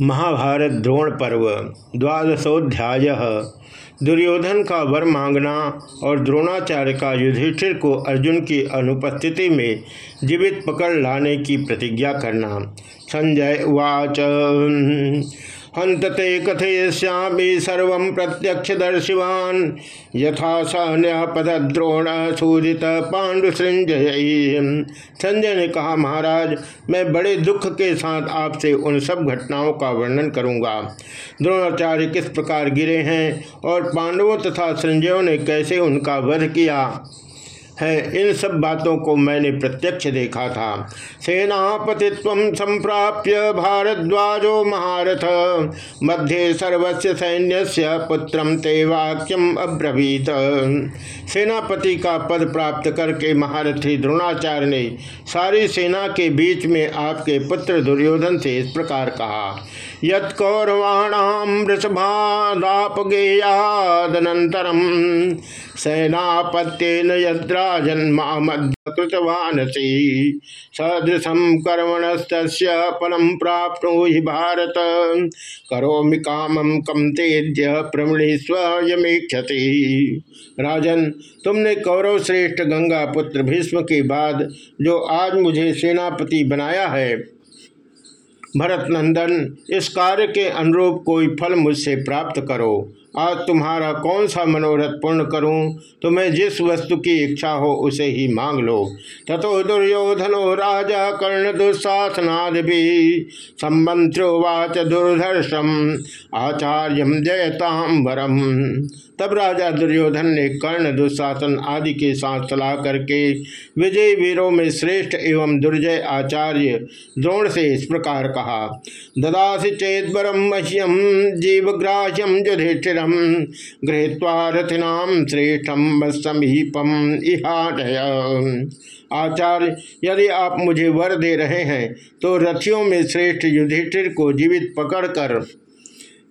महाभारत द्रोण पर्व, द्वादशोध्याय। दुर्योधन का वर मांगना और द्रोणाचार्य का युधिष्ठिर को अर्जुन की अनुपस्थिति में जीवित पकड़ लाने की प्रतिज्ञा करना। संजय उवाच। हंतते कथयश्यामी सर्व प्रत्यक्षदर्शिवान। यथा सपद्रोण सूदित पांडुसृंजय संजय ने कहा, महाराज, मैं बड़े दुख के साथ आपसे उन सब घटनाओं का वर्णन करूँगा। द्रोणाचार्य किस प्रकार गिरे हैं और पांडवों तथा संजयों ने कैसे उनका वध किया? है। इन सब बातों को मैंने प्रत्यक्ष देखा था। सेनापतित्व संप्राप्य भारद्वाजो महारथ। मध्य सर्वस्व सैन्य पुत्रम ते वाक्यम अब्रवीत। सेनापति का पद प्राप्त करके महारथी द्रोणाचार्य ने सारी सेना के बीच में आपके पुत्र दुर्योधन से इस प्रकार कहा यौरवाणाम वृषभादापगेयादनन्तरं सेनापत्येन सदृशं कर्मणस्त फलं प्राप्नोहि भारत। करोमि कामं कम तेज्य प्रमृणीस्व यमीक्षति। राजन, तुमने कौरव श्रेष्ठ गंगा पुत्र भीष्म के बाद जो आज मुझे सेनापति बनाया है भरत नंदन इस कार्य के अनुरूप कोई फल मुझसे प्राप्त करो। आज तुम्हारा कौन सा मनोरथ पूर्ण करूँ? तुम्हें जिस वस्तु की इच्छा हो, उसे ही मांग लो। तथो दुर्योधनो राजा कर्ण दुस्साहनाद भी संबंत्रोवाच दुर्धर्षम, आचार्य जयताम वरम। तब राजा दुर्योधन ने कर्ण दुशासन आदि के साथ सलाह करके विजय वीरों में श्रेष्ठ एवं दुर्जय आचार्य द्रोण से इस प्रकार कहा, ददासी चेतरम मह्यम जीवग्राह्यम युधिष्ठिरम गृहत्वा रथिनाम श्रेष्ठम समीपम इहाटय आचार्य, यदि आप मुझे वर दे रहे हैं तो रथियों में श्रेष्ठ युधिष्ठिर को जीवित पकड़कर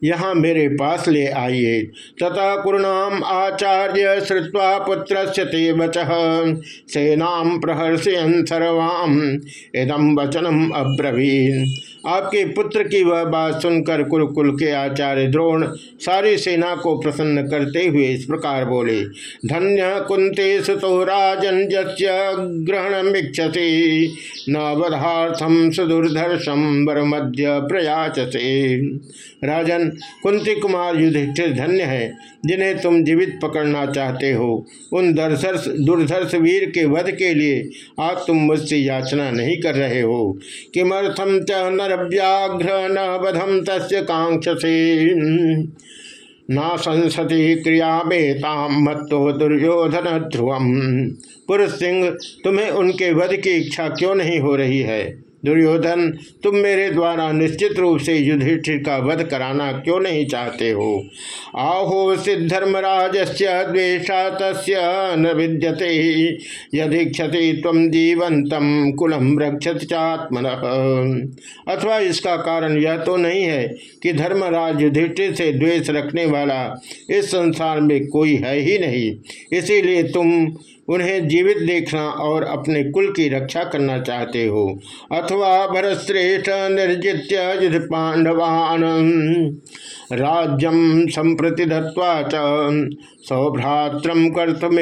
यहाँ मेरे पास ले आइए। तथा कुरुणाम आचार्य श्रुवा पुत्र ते वच। सेना प्रहर्षयन सर्वाम। इदम वचनम अब्रवीन। आपके पुत्र की वह बात सुनकर कुरुकुल के आचार्य द्रोण सारी सेना को प्रसन्न करते हुए इस प्रकार बोले, धन्य कुंते सुतो राजन ग्रहण इच्छति नवधार्थम सुदुर्धर्षम वर मध्य प्रयाचसे। राजन कुंती कुमार युधिष्ठिर धन्य है, जिन्हें तुम जीवित पकड़ना चाहते हो। उन दर्शर्ष दुर्धर्ष वीर के वध के लिए आज तुम मुझसे याचना नहीं कर रहे हो। किमर्थम च नरव्याघ्र न वधम तस् कांक्षसे ना संसति क्रिया बेताम मत्तो दुर्योधन ध्रुवम। पुरुष सिंह, तुम्हें उनके वध की इच्छा क्यों नहीं हो रही है? दुर्योधन, तुम मेरे द्वारा निश्चित रूप से युधिष्ठिर का वध कराना क्यों नहीं चाहते हो? आहो सिद्धर्मराज से द्वेषा तस् न विद्यते। यदि क्षति तम जीवंतम कुलम रक्षत चात्मन। अथवा इसका कारण यह तो नहीं है कि धर्मराज युधिष्ठिर से द्वेष रखने वाला इस संसार में कोई है ही नहीं। इसीलिए तुम उन्हें जीवित देखना और अपने कुल की रक्षा करना चाहते हो। अथवा भरश्रेष्ठ निर्जित्य युद्ध पांडवान। राज्यम संप्रति दत्वा सौभ्रात्रम कर तुम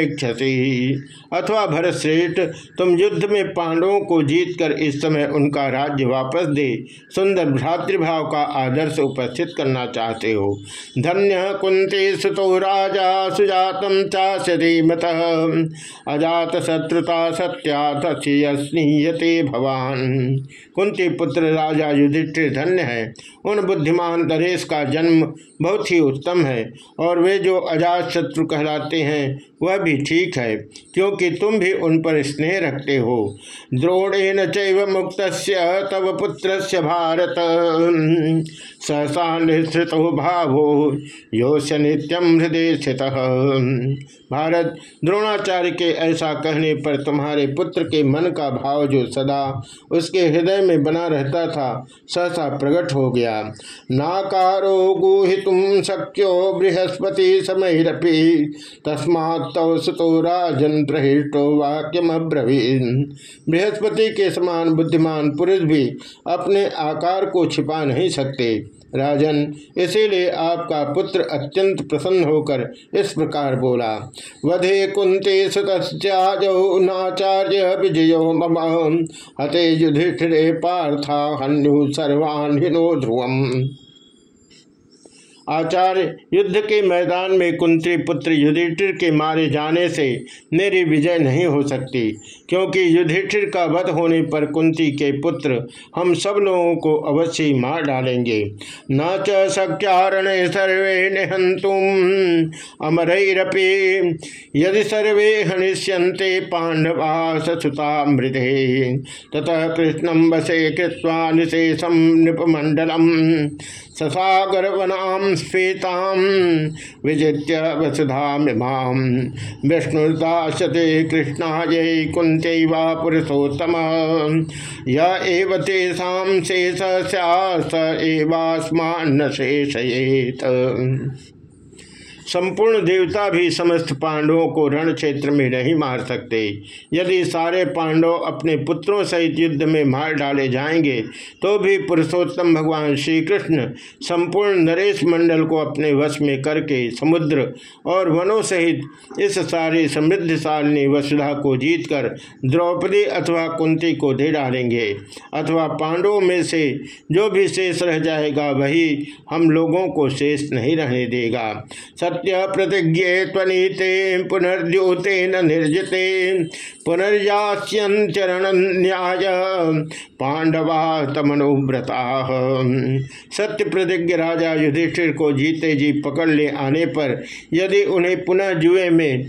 अथवा भरतश्रेष्ठ, तुम युद्ध में पांडवों को जीतकर इस समय उनका राज्य वापस दे, सुंदर भ्रातृभाव का आदर्श उपस्थित करना चाहते हो। धन्य कुंते सुतो राजा, सुजातम चाशरीमत अजात शत्रुता सत्याथीयते भवान। कुंती पुत्र राजा युधिष्ठिर धन्य है। उन बुद्धिमान दरेश का जन्म बहुत ही उत्तम है, और वे जो अजात शत्रु कहलाते हैं, वह भी ठीक है, क्योंकि तुम भी उन पर स्नेह रखते हो। द्रोणेन चैव मुक्त तव पुत्र भारत। सहसा निश्रित भावो योश नित्यम हृदय भारत, द्रोणाचार्य के ऐसा कहने पर तुम्हारे पुत्र के मन का भाव जो सदा उसके हृदय में बना रहता था, सहसा प्रकट हो गया। नाकारो गुहितुम शक्यो बृहस्पति समयरपी तस्मात्तौ सुतो राजन प्रहिष्टो वाक्यम बृहस्पति के समान बुद्धिमान पुरुष भी अपने आकार को छिपा नहीं सकते। राजन, इसीलिए आपका पुत्र अत्यंत प्रसन्न होकर इस प्रकार बोला, वधे कुंते सुतश्चाचार्य विजयो मम। हते युधिष्ठिरे पार्था हन्यु सर्वान् ध्रुवम। आचार्य, युद्ध के मैदान में कुंती पुत्र युधिष्ठिर के मारे जाने से मेरी विजय नहीं हो सकती, क्योंकि युधिष्ठिर का वध होने पर कुंती के पुत्र हम सब लोगों को अवश्य मार डालेंगे। न च सख्यारण सर्वे निहंतुम अमरपी यदि सर्वे हनिष्यंते पांडवा ससुता मृदे ततः कृष्णम वसे कृत्वा निशेषम नृपमंडलम ससागर वनाम श्वेताम विजित्य वसुधामिमाम विष्णुदाशते कृष्णाय कुंत वा पुरुषोत्तम। य एव तेषा शेष स एवास्मान्न शेषयेत संपूर्ण देवता भी समस्त पांडवों को रण क्षेत्र में नहीं मार सकते। यदि सारे पांडव अपने पुत्रों सहित युद्ध में मार डाले जाएँगे तो भी पुरुषोत्तम भगवान श्री कृष्ण संपूर्ण नरेश मंडल को अपने वश में करके समुद्र और वनों सहित इस सारे समृद्धशालिनी वसुधा को जीतकर द्रौपदी अथवा कुंती को दे डालेंगे, अथवा पांडवों में से जो भी शेष रह जाएगा, वही हम लोगों को शेष नहीं रहने देगा। सत्य सत्य प्रतिज्ञे पुनर्द्योते न निर्जिते पुनर्यास्यंचरण न्याय। पांडवा तमनुव्रता। सत्य प्रतिज्ञ राजा युधिष्ठिर को जीते जी पकड़ ले आने पर यदि उन्हें पुनः जुए में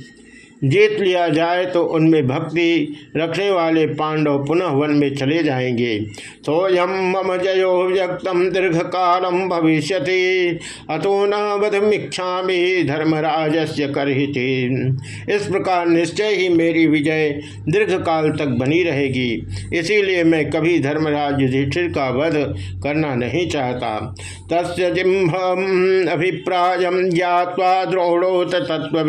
जीत लिया जाए तो उनमें भक्ति रखने वाले पांडव पुनः वन में चले जाएँगे। सोयम मम जयो व्यक्तम दीर्घ कालम भविष्य अतो न वधमीक्षा धर्मराज से कर इस प्रकार निश्चय ही मेरी विजय दीर्घ काल तक बनी रहेगी। इसीलिए मैं कभी धर्मराज युधिष्ठिर का वध करना नहीं चाहता। तस् अभिप्राय ज्ञावा द्रोणोत तत्व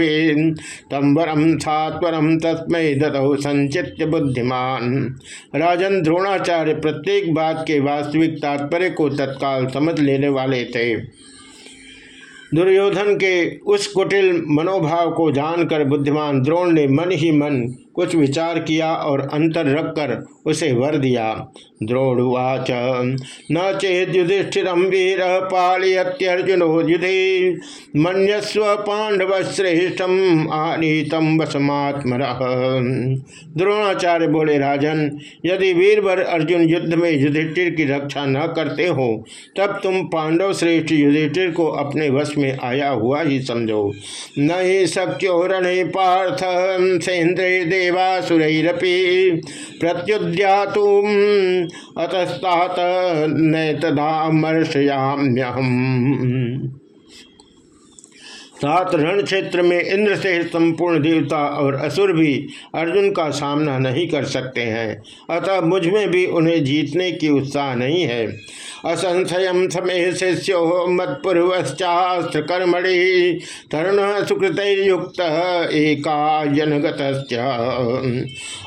तम वरम सात्वरम तस्मय दतौ संचित बुद्धिमान। राजन द्रोणाचार्य प्रत्येक बात के वास्तविक तात्पर्य को तत्काल समझ लेने वाले थे। दुर्योधन के उस कुटिल मनोभाव को जानकर बुद्धिमान द्रोण ने मन ही मन कुछ विचार किया और अंतर रखकर उसे वर दिया। द्रोणुवाच, न चेत युधिष्ठिर वीर पालयत्यर्जुनो युधि मनस्व पांडव श्रेष्ठम आनीतम वसमात्म द्रोणाचार्य बोले, राजन, यदि वीरवर अर्जुन युद्ध में युधिष्ठिर की रक्षा न करते हो, तब तुम पांडव श्रेष्ठ युधिष्ठिर को अपने वश में आया हुआ ही समझो। न ही शक्यो रणे पार्थ सेन्द्रे देवासुरपी प्रत्युद्यातुम। अतस्तात नैतदामर्शयाम्यहम सात रण क्षेत्र में इंद्र से संपूर्ण देवता और असुर भी अर्जुन का सामना नहीं कर सकते हैं। अतः मुझमें भी उन्हें जीतने की उत्साह नहीं है। असंशय समय शिष्यो मत्पूर्वश्चास्त्र कर्मणि तरुण सुकृत युक्त एका जनगत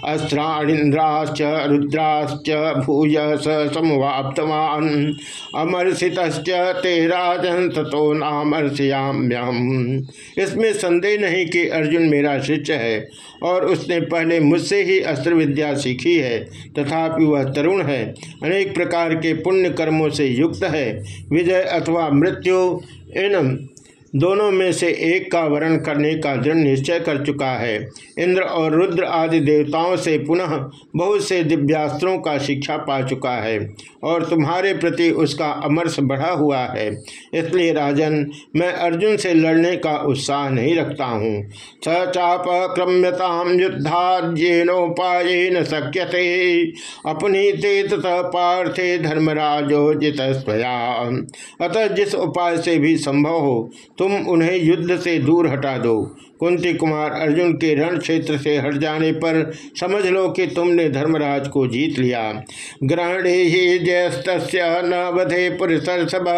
अस्त्राणीन्द्राश्च रुद्राश्च भूय स समवाप्तवान्। अमर्षित ते राजन तथो नामर्षयाम्यहम। इसमें संदेह नहीं कि अर्जुन मेरा शिष्य है, और उसने पहले मुझसे ही अस्त्र विद्या सीखी है, तथापि वह तरुण है, अनेक प्रकार के पुण्य कर्मों से युक्त है, विजय अथवा मृत्यु इन दोनों में से एक का वर्ण करने का दृढ़ निश्चय कर चुका है। इंद्र और रुद्र आदि देवताओं से पुनः बहुत से दिव्यास्त्रों का शिक्षा पा चुका है और तुम्हारे प्रति उसका अमरस बढ़ा हुआ है। इसलिए राजन, मैं अर्जुन से लड़ने का उत्साह नहीं रखता हूँ। स चाप क्रम्यताम युद्धाद्येनोपाय न सक्यते अपनी ते तथा पार्थे धर्मराजो जित अतः जिस उपाय से भी संभव हो तुम उन्हें युद्ध से दूर हटा दो। कुंती कुमार अर्जुन के रण क्षेत्र से हट जाने पर समझ लो कि तुमने धर्मराज को जीत लिया। ग्रहणे ही जयस्त न वधे पुरुषर सब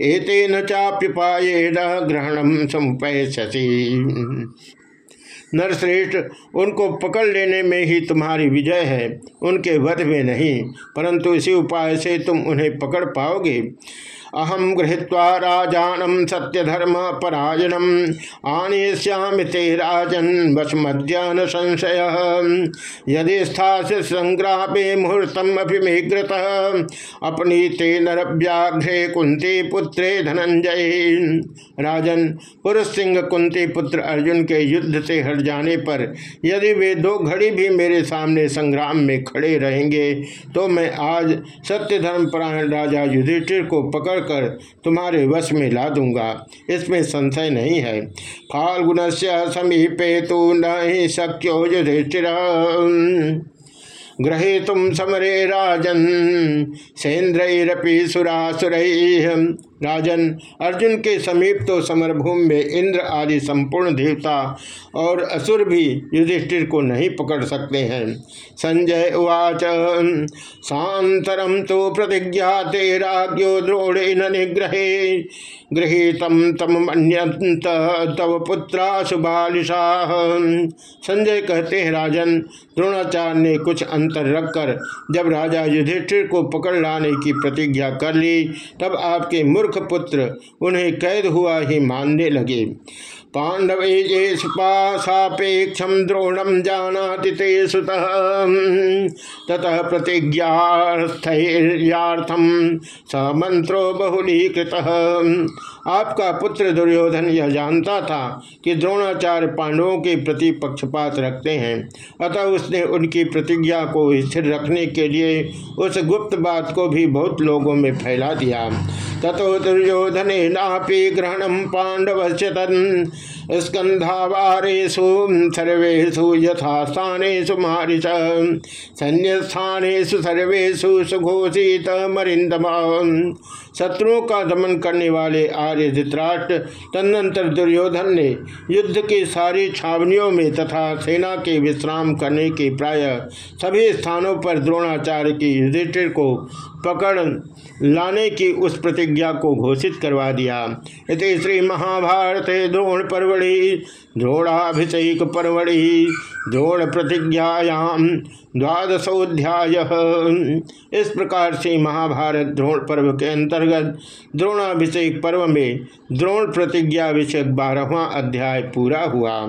एते न चाप्युपाये न ग्रहणम समुपैसी नरश्रेष्ठ, उनको पकड़ लेने में ही तुम्हारी विजय है। उनके वध में नहीं, परंतु इसी उपाय से तुम उन्हें पकड़ पाओगे। अहम गृहत्वा राजानम सत्यधर्म परायणम आनेश्यामि ते राजन वसमद्यान संशय यदि स्थास संग्रामे मुहूर्तम अभिमेग्रत अपनी ते नरव्याघ्रे कुंती पुत्रे धनंजय राजन पुरुष सिंह कुंती पुत्र अर्जुन के युद्ध से हट जाने पर यदि वे दो घड़ी भी मेरे सामने संग्राम में खड़े रहेंगे तो मैं आज सत्य धर्म परायण राजा युधिष्ठिर को पकड़ कर तुम्हारे वश में ला दूँगा। इसमें संशय नहीं है। फाल्गुन से समीपे तो न ही शक्यो युधिष्ठिर। ग्रहे तुम समरे राजन सेन्द्रपी सुरासुर। राजन, अर्जुन के समीप तो समरभूमि में इंद्र आदि संपूर्ण देवता और असुर भी युधिष्ठिर को नहीं पकड़ सकते हैं। संजय उवाच सांतरम तो प्रतिज्ञा तेराग्यो द्रोण निग्रहे गृहीतम तम मन्यंत तव पुत्रा सुबालिशा संजय कहते हैं, राजन, द्रोणाचार्य ने कुछ अंतर रखकर जब राजा युधिष्ठिर को पकड़ लाने की प्रतिज्ञा कर ली, तब आपके मूर्ख पुत्र उन्हें कैद हुआ ही मानने लगे। पांडव सापेक्षम द्रोणम जाना ते सुत। ततः प्रतिज्ञार्थम स मंत्रो बहुलीकृत। आपका पुत्र दुर्योधन यह जानता था कि द्रोणाचार्य पांडवों के प्रति पक्षपात रखते हैं। अतः उसने उनकी प्रतिज्ञा को स्थिर रखने के लिए उस गुप्त बात को भी बहुत लोगों में फैला दिया। तथो दुर्योधन नापी पांडव स्कंधावारेशु सर्वेशु यथास्थानेषु मारिश सैन्यस्थानेषु सर्वेशु सुघोषित मरिंदमा शत्रुओं का दमन करने वाले आर्य धृतराष्ट्र, तदनंतर दुर्योधन ने युद्ध की सारी छावनियों में तथा सेना के विश्राम करने के प्राय सभी स्थानों पर द्रोणाचार्य की युधिष्ठिर को पकड़ लाने की उस प्रतिज्ञा को घोषित करवा दिया। इति श्री महाभारत द्रोण परवड़ी जोड़ाभिषेक परवड़ी जोड़ प्रतिज्ञायाम द्वादशोध्याय इस प्रकार से महाभारत द्रोण पर्व के अंतर्गत द्रोणाभिषेक पर्व में द्रोण प्रतिज्ञा विषय बारहवा अध्याय पूरा हुआ।